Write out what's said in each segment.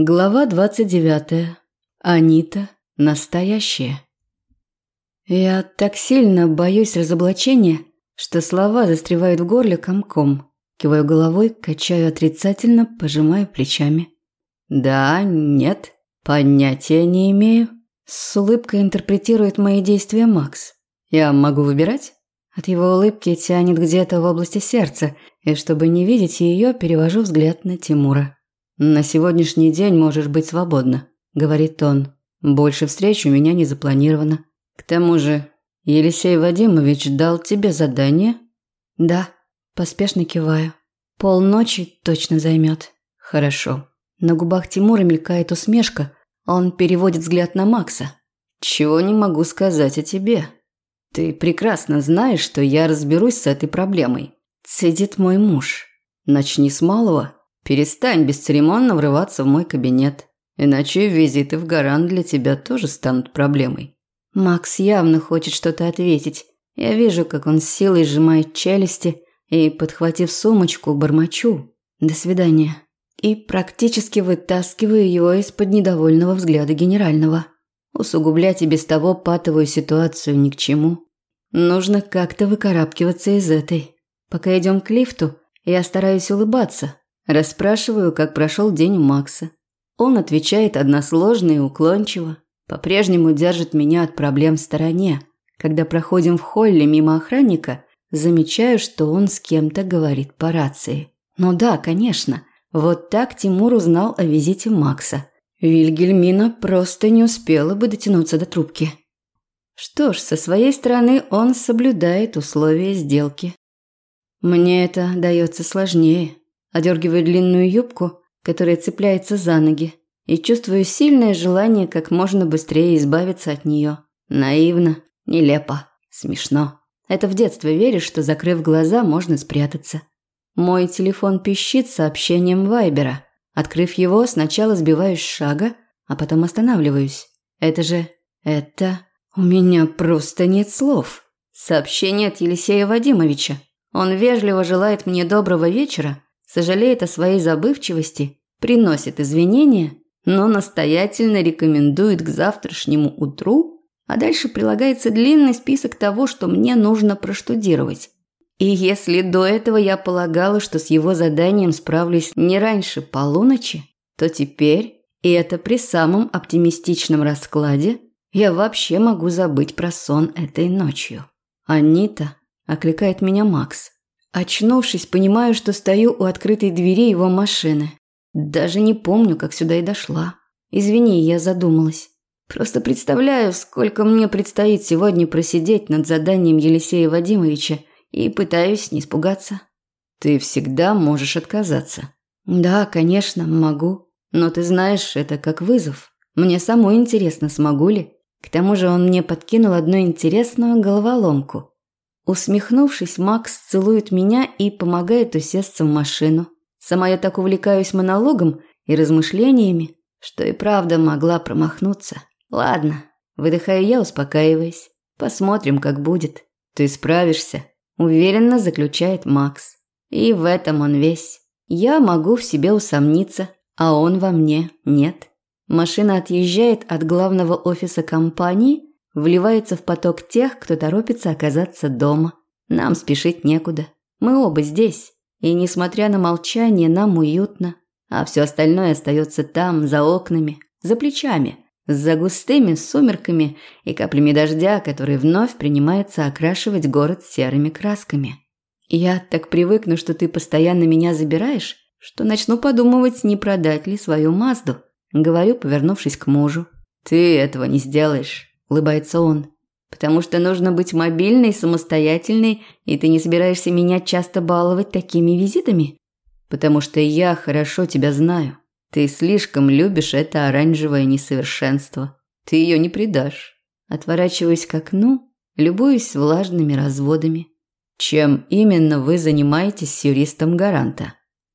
Глава 29. Анита. Настоящая. Я так сильно боюсь разоблачения, что слова застревают в горле комком. Киваю головой, качаю отрицательно, пожимаю плечами. Да, нет, понятия не имею. С улыбкой интерпретирует мои действия Макс. Я могу выбирать? От его улыбки тянет где-то в области сердца, и чтобы не видеть ее, перевожу взгляд на Тимура. «На сегодняшний день можешь быть свободна», – говорит он. «Больше встреч у меня не запланировано. К тому же, Елисей Вадимович дал тебе задание?» «Да», – поспешно киваю. «Полночи точно займет». «Хорошо». На губах Тимура мелькает усмешка. Он переводит взгляд на Макса. «Чего не могу сказать о тебе. Ты прекрасно знаешь, что я разберусь с этой проблемой». Цедит мой муж. «Начни с малого Перестань бесцеремонно врываться в мой кабинет, иначе визиты в Гаран для тебя тоже станут проблемой. Макс явно хочет что-то ответить. Я вижу, как он с силой сжимает челюсти и, подхватив сумочку, бормочу «До свидания» и практически вытаскиваю его из-под недовольного взгляда генерального. Усугублять и без того патовую ситуацию ни к чему. Нужно как-то выкарабкиваться из этой. Пока идем к лифту, я стараюсь улыбаться, Расспрашиваю, как прошел день у Макса. Он отвечает односложно и уклончиво. По-прежнему держит меня от проблем в стороне. Когда проходим в холле мимо охранника, замечаю, что он с кем-то говорит по рации. Ну да, конечно. Вот так Тимур узнал о визите Макса. Вильгельмина просто не успела бы дотянуться до трубки. Что ж, со своей стороны он соблюдает условия сделки. Мне это дается сложнее одергиваю длинную юбку, которая цепляется за ноги, и чувствую сильное желание как можно быстрее избавиться от нее. Наивно, нелепо, смешно. Это в детстве веришь, что закрыв глаза, можно спрятаться. Мой телефон пищит сообщением Вайбера. Открыв его, сначала сбиваюсь с шага, а потом останавливаюсь. Это же... это... У меня просто нет слов. Сообщение от Елисея Вадимовича. Он вежливо желает мне доброго вечера сожалеет о своей забывчивости, приносит извинения, но настоятельно рекомендует к завтрашнему утру, а дальше прилагается длинный список того, что мне нужно проштудировать. И если до этого я полагала, что с его заданием справлюсь не раньше полуночи, то теперь, и это при самом оптимистичном раскладе, я вообще могу забыть про сон этой ночью. «Анита», – окликает меня Макс – Очнувшись, понимаю, что стою у открытой двери его машины. Даже не помню, как сюда и дошла. Извини, я задумалась. Просто представляю, сколько мне предстоит сегодня просидеть над заданием Елисея Вадимовича и пытаюсь не испугаться. Ты всегда можешь отказаться. Да, конечно, могу. Но ты знаешь, это как вызов. Мне самой интересно, смогу ли. К тому же он мне подкинул одну интересную головоломку. Усмехнувшись, Макс целует меня и помогает усесться в машину. Сама я так увлекаюсь монологом и размышлениями, что и правда могла промахнуться. Ладно, выдыхаю я, успокаиваясь. Посмотрим, как будет. Ты справишься, уверенно заключает Макс. И в этом он весь. Я могу в себе усомниться, а он во мне нет. Машина отъезжает от главного офиса компании вливается в поток тех, кто торопится оказаться дома. Нам спешить некуда. Мы оба здесь, и несмотря на молчание, нам уютно, а все остальное остается там, за окнами, за плечами, за густыми сумерками и каплями дождя, который вновь принимается окрашивать город серыми красками. Я так привыкну, что ты постоянно меня забираешь, что начну подумывать, не продать ли свою Мазду. Говорю, повернувшись к мужу. Ты этого не сделаешь улыбается он. Потому что нужно быть мобильной, самостоятельной, и ты не собираешься меня часто баловать такими визитами? Потому что я хорошо тебя знаю. Ты слишком любишь это оранжевое несовершенство. Ты ее не предашь. Отворачиваюсь к окну, любуюсь влажными разводами. Чем именно вы занимаетесь с юристом Гаранта?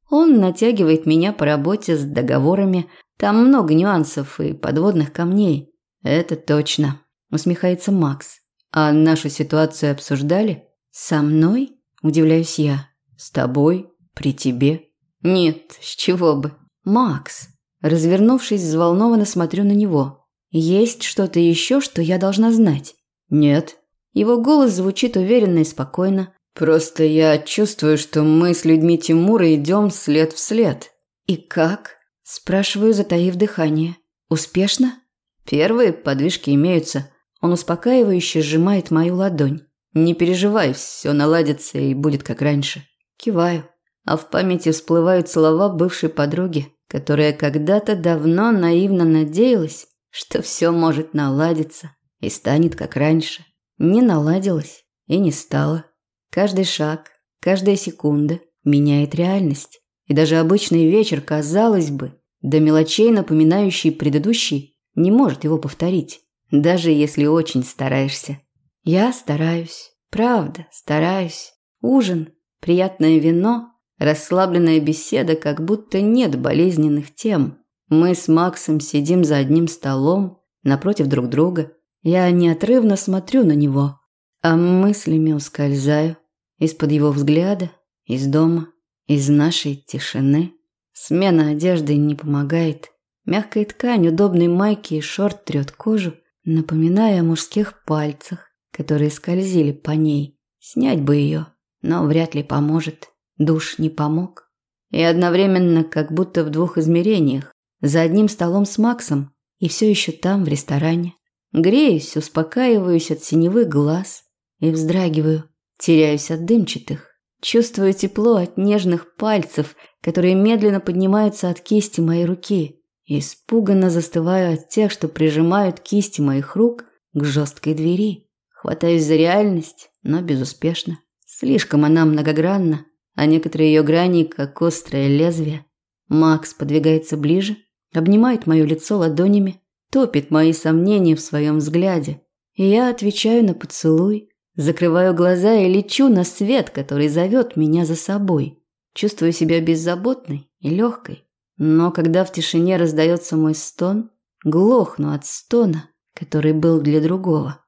Он натягивает меня по работе с договорами. Там много нюансов и подводных камней. Это точно усмехается Макс. А нашу ситуацию обсуждали? Со мной? Удивляюсь я. С тобой? При тебе? Нет, с чего бы? Макс, Развернувшись, взволнованно смотрю на него. Есть что-то еще, что я должна знать? Нет. Его голос звучит уверенно и спокойно. Просто я чувствую, что мы с людьми Тимура идем след в след. И как? Спрашиваю, затаив дыхание. Успешно? Первые подвижки имеются. Он успокаивающе сжимает мою ладонь. Не переживай, все наладится и будет как раньше. Киваю. А в памяти всплывают слова бывшей подруги, которая когда-то давно наивно надеялась, что все может наладиться и станет как раньше. Не наладилось и не стало. Каждый шаг, каждая секунда меняет реальность. И даже обычный вечер, казалось бы, до мелочей напоминающий предыдущий, не может его повторить, даже если очень стараешься. Я стараюсь, правда, стараюсь. Ужин, приятное вино, расслабленная беседа, как будто нет болезненных тем. Мы с Максом сидим за одним столом, напротив друг друга. Я неотрывно смотрю на него, а мыслями ускользаю из-под его взгляда, из дома, из нашей тишины. Смена одежды не помогает. Мягкая ткань удобной майки и шорт трет кожу, напоминая о мужских пальцах, которые скользили по ней. Снять бы ее, но вряд ли поможет. Душ не помог. И одновременно, как будто в двух измерениях, за одним столом с Максом и все еще там, в ресторане. Греюсь, успокаиваюсь от синевых глаз и вздрагиваю, теряюсь от дымчатых. Чувствую тепло от нежных пальцев, которые медленно поднимаются от кисти моей руки. Испуганно застываю от тех, что прижимают кисти моих рук к жесткой двери. Хватаюсь за реальность, но безуспешно. Слишком она многогранна, а некоторые ее грани как острое лезвие. Макс подвигается ближе, обнимает мое лицо ладонями, топит мои сомнения в своем взгляде. И я отвечаю на поцелуй, закрываю глаза и лечу на свет, который зовет меня за собой. Чувствую себя беззаботной и легкой. Но когда в тишине раздается мой стон, глохну от стона, который был для другого.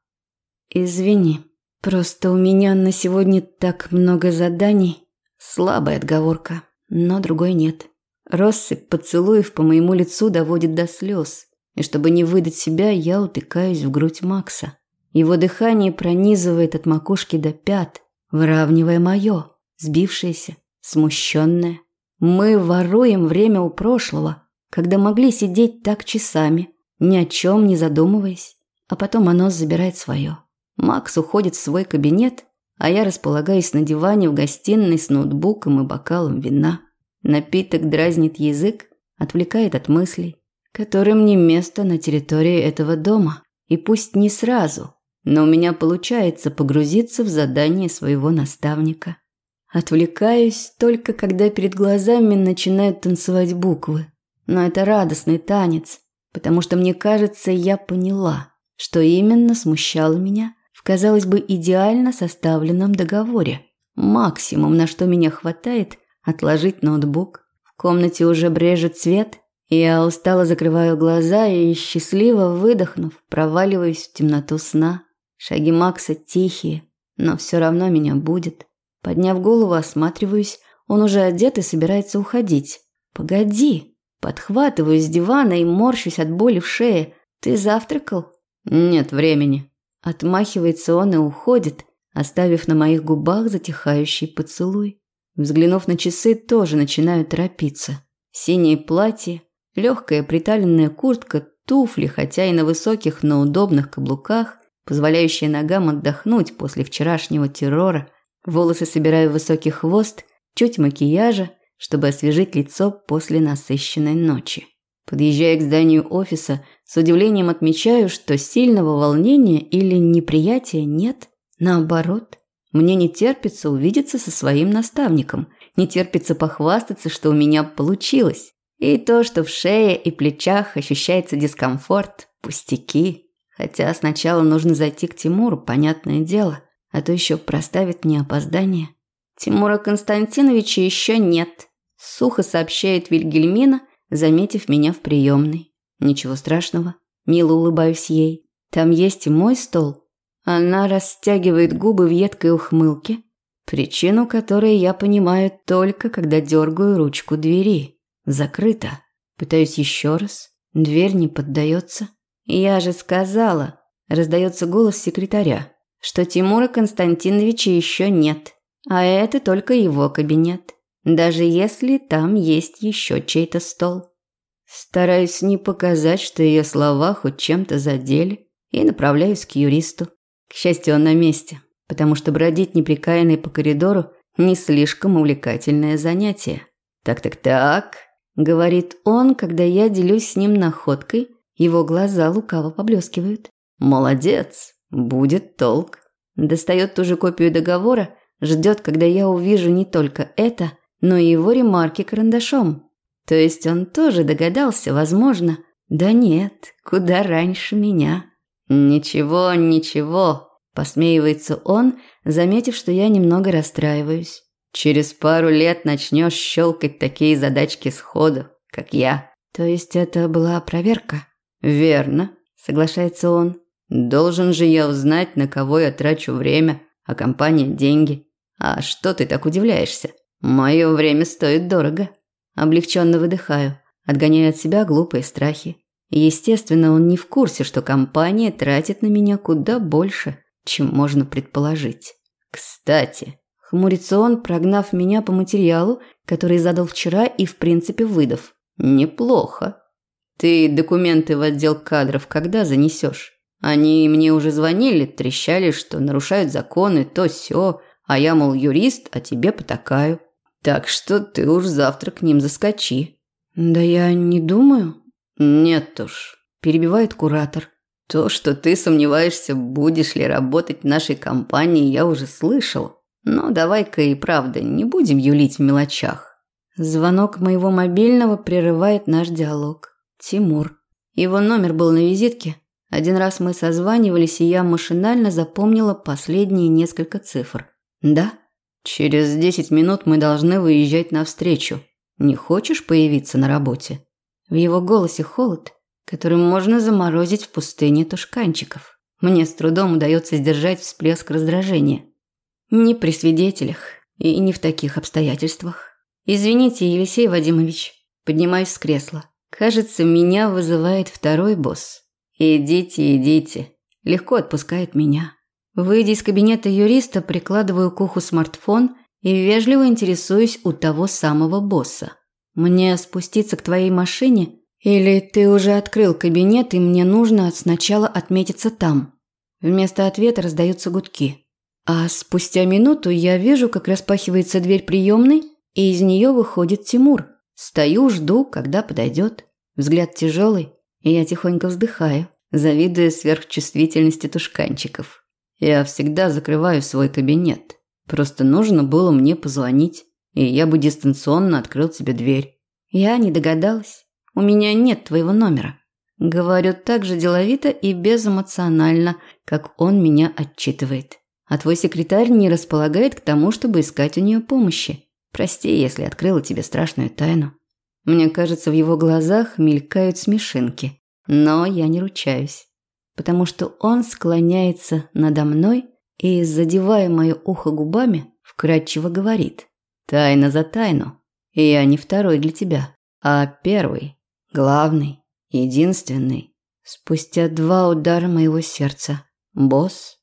Извини, просто у меня на сегодня так много заданий. Слабая отговорка, но другой нет. Россыпь поцелуев по моему лицу доводит до слез. И чтобы не выдать себя, я утыкаюсь в грудь Макса. Его дыхание пронизывает от макушки до пят, выравнивая мое, сбившееся, смущенное. Мы воруем время у прошлого, когда могли сидеть так часами, ни о чем не задумываясь, а потом оно забирает свое. Макс уходит в свой кабинет, а я располагаюсь на диване в гостиной с ноутбуком и бокалом вина. Напиток дразнит язык, отвлекает от мыслей, которым не место на территории этого дома. И пусть не сразу, но у меня получается погрузиться в задание своего наставника. Отвлекаюсь только когда перед глазами начинают танцевать буквы. Но это радостный танец, потому что мне кажется, я поняла, что именно смущало меня казалось бы, идеально составленном договоре. Максимум, на что меня хватает, отложить ноутбук. В комнате уже брежет свет, и я устало закрываю глаза и, счастливо выдохнув, проваливаюсь в темноту сна. Шаги Макса тихие, но все равно меня будет. Подняв голову, осматриваюсь, он уже одет и собирается уходить. «Погоди!» Подхватываю с дивана и морщусь от боли в шее. «Ты завтракал?» «Нет времени», Отмахивается он и уходит, оставив на моих губах затихающий поцелуй. Взглянув на часы, тоже начинаю торопиться. Синее платье, легкая приталенная куртка, туфли, хотя и на высоких, но удобных каблуках, позволяющие ногам отдохнуть после вчерашнего террора. Волосы собираю в высокий хвост, чуть макияжа, чтобы освежить лицо после насыщенной ночи. Подъезжая к зданию офиса, с удивлением отмечаю, что сильного волнения или неприятия нет. Наоборот, мне не терпится увидеться со своим наставником, не терпится похвастаться, что у меня получилось. И то, что в шее и плечах ощущается дискомфорт, пустяки. Хотя сначала нужно зайти к Тимуру, понятное дело, а то еще проставит мне опоздание. Тимура Константиновича еще нет, сухо сообщает Вильгельмина, заметив меня в приемной. Ничего страшного. Мило улыбаюсь ей. Там есть и мой стол. Она растягивает губы в едкой ухмылке, причину которой я понимаю только, когда дергаю ручку двери. Закрыто. Пытаюсь еще раз. Дверь не поддается. Я же сказала, раздается голос секретаря, что Тимура Константиновича еще нет, а это только его кабинет, даже если там есть еще чей-то стол. Стараюсь не показать, что ее слова хоть чем-то задели, и направляюсь к юристу. К счастью, он на месте, потому что бродить неприкаянной по коридору не слишком увлекательное занятие. «Так-так-так», – говорит он, когда я делюсь с ним находкой, его глаза лукаво поблескивают. «Молодец, будет толк». Достает ту же копию договора, ждет, когда я увижу не только это, но и его ремарки карандашом. То есть он тоже догадался, возможно. Да нет, куда раньше меня. «Ничего, ничего», – посмеивается он, заметив, что я немного расстраиваюсь. «Через пару лет начнешь щелкать такие задачки сходу, как я». То есть это была проверка? «Верно», – соглашается он. «Должен же я узнать, на кого я трачу время, а компания – деньги. А что ты так удивляешься? Мое время стоит дорого». Облегченно выдыхаю, отгоняя от себя глупые страхи. Естественно, он не в курсе, что компания тратит на меня куда больше, чем можно предположить. Кстати, хмурится он, прогнав меня по материалу, который задал вчера и в принципе выдав. Неплохо. Ты документы в отдел кадров когда занесешь? Они мне уже звонили, трещали, что нарушают законы, то все, а я, мол, юрист, а тебе потакаю. Так что ты уж завтра к ним заскочи. Да я не думаю. Нет уж, перебивает куратор. То, что ты сомневаешься, будешь ли работать в нашей компании, я уже слышал. Но давай-ка и правда, не будем юлить в мелочах. Звонок моего мобильного прерывает наш диалог. Тимур. Его номер был на визитке. Один раз мы созванивались, и я машинально запомнила последние несколько цифр. Да? Через десять минут мы должны выезжать навстречу. Не хочешь появиться на работе? В его голосе холод, которым можно заморозить в пустыне тушканчиков. Мне с трудом удается сдержать всплеск раздражения. Не при свидетелях и не в таких обстоятельствах. Извините, Елисей Вадимович. Поднимаюсь с кресла. Кажется, меня вызывает второй босс. Идите, идите. Легко отпускает меня. Выйдя из кабинета юриста, прикладываю к уху смартфон и вежливо интересуюсь у того самого босса. Мне спуститься к твоей машине или ты уже открыл кабинет и мне нужно сначала отметиться там? Вместо ответа раздаются гудки. А спустя минуту я вижу, как распахивается дверь приемной, и из нее выходит Тимур. Стою, жду, когда подойдет. Взгляд тяжелый, и я тихонько вздыхаю, завидуя сверхчувствительности тушканчиков. Я всегда закрываю свой кабинет. Просто нужно было мне позвонить, и я бы дистанционно открыл тебе дверь. Я не догадалась. У меня нет твоего номера. Говорю так же деловито и безэмоционально, как он меня отчитывает. А твой секретарь не располагает к тому, чтобы искать у нее помощи. Прости, если открыла тебе страшную тайну. Мне кажется, в его глазах мелькают смешинки, но я не ручаюсь, потому что он склоняется надо мной и, задевая мое ухо губами, вкрадчиво говорит: "Тайна за тайну. И я не второй для тебя, а первый, главный, единственный". Спустя два удара моего сердца, босс